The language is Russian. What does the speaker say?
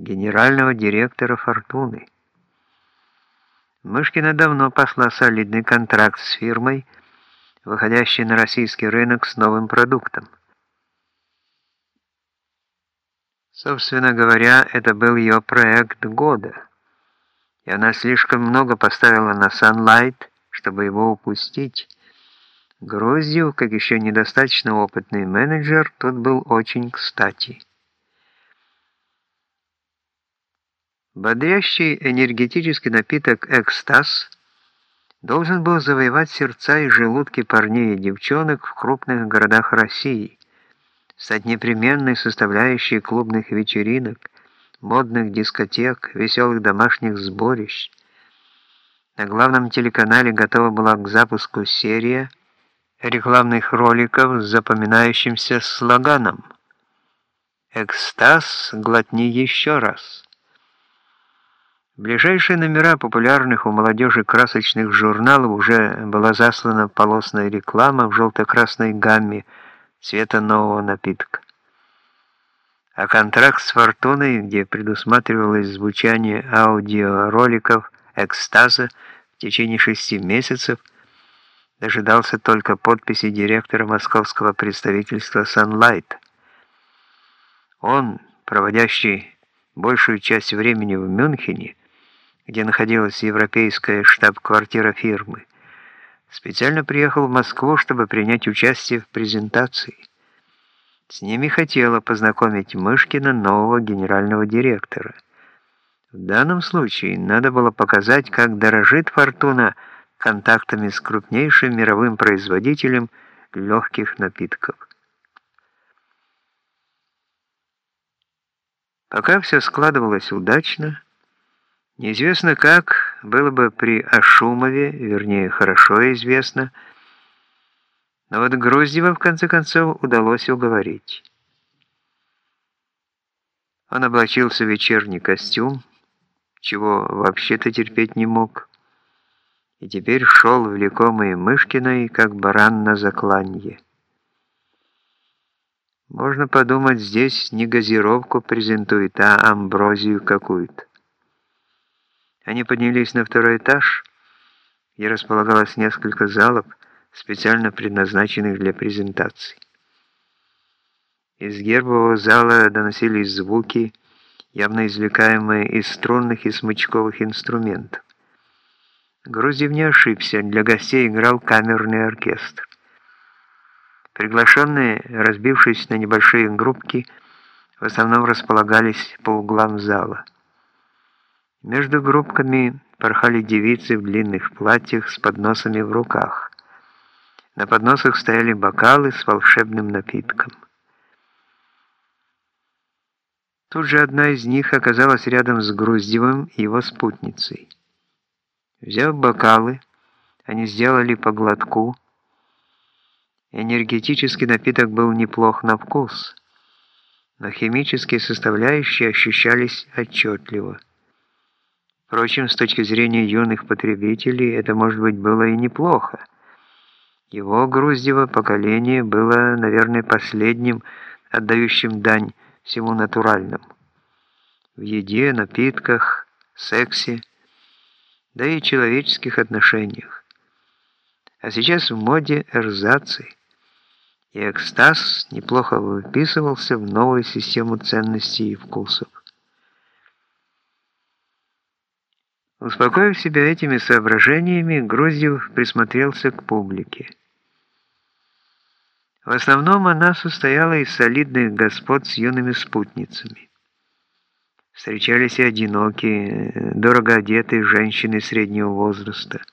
генерального директора «Фортуны». Мышкина давно посла солидный контракт с фирмой, выходящей на российский рынок с новым продуктом. Собственно говоря, это был ее проект года, и она слишком много поставила на Sunlight, чтобы его упустить. Гроздью, как еще недостаточно опытный менеджер, тут был очень кстати. Бодрящий энергетический напиток «Экстаз» должен был завоевать сердца и желудки парней и девчонок в крупных городах России, стать непременной составляющей клубных вечеринок, модных дискотек, веселых домашних сборищ. На главном телеканале готова была к запуску серия рекламных роликов с запоминающимся слоганом «Экстаз, глотни еще раз». Ближайшие номера популярных у молодежи красочных журналов уже была заслана полосная реклама в желто-красной гамме цвета нового напитка. А контракт с «Фортуной», где предусматривалось звучание аудиороликов «Экстаза» в течение шести месяцев, дожидался только подписи директора московского представительства Sunlight. Он, проводящий большую часть времени в Мюнхене, где находилась европейская штаб-квартира фирмы, специально приехал в Москву, чтобы принять участие в презентации. С ними хотела познакомить Мышкина нового генерального директора. В данном случае надо было показать, как дорожит «Фортуна» контактами с крупнейшим мировым производителем легких напитков. Пока все складывалось удачно, неизвестно как, было бы при Ашумове, вернее, хорошо известно, но вот Груздева в конце концов удалось уговорить. Он облачился в вечерний костюм, чего вообще-то терпеть не мог, и теперь шел влекомый Мышкиной, как баран на закланье. Можно подумать, здесь не газировку презентует, а амброзию какую-то. Они поднялись на второй этаж, где располагалось несколько залов, специально предназначенных для презентаций. Из гербового зала доносились звуки, явно извлекаемые из струнных и смычковых инструментов. Грузев не ошибся, для гостей играл камерный оркестр. Приглашенные, разбившись на небольшие группки, в основном располагались по углам зала. Между группками порхали девицы в длинных платьях с подносами в руках. На подносах стояли бокалы с волшебным напитком. Тут же одна из них оказалась рядом с Груздевым и его спутницей. Взяв бокалы, они сделали по глотку. Энергетический напиток был неплох на вкус, но химические составляющие ощущались отчетливо. Впрочем, с точки зрения юных потребителей, это, может быть, было и неплохо. Его Груздево поколение было, наверное, последним, отдающим дань всему натуральному. В еде, напитках, сексе, да и человеческих отношениях. А сейчас в моде эрзацы, и экстаз неплохо выписывался в новую систему ценностей и вкусов. Успокоив себя этими соображениями, Груздев присмотрелся к публике. В основном она состояла из солидных господ с юными спутницами. Встречались и одинокие, дорого одетые женщины среднего возраста –